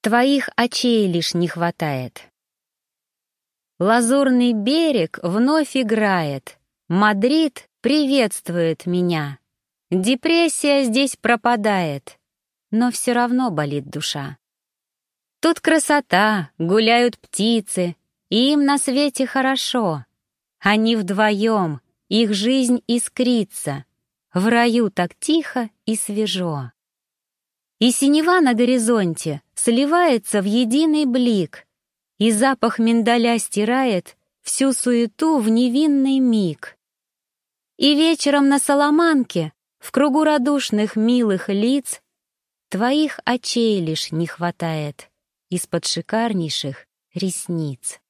Твоих очей лишь не хватает. Лазурный берег вновь играет. Мадрид приветствует меня. Депрессия здесь пропадает, но все равно болит душа. Тут красота, гуляют птицы, и им на свете хорошо. Они вдвоем, их жизнь искрится, в раю так тихо и свежо. И синева на горизонте сливается в единый блик, и запах миндаля стирает всю суету в невинный миг. И вечером на Соломанке, в кругу радушных милых лиц, твоих очей лишь не хватает из-под шикарнейших ресниц.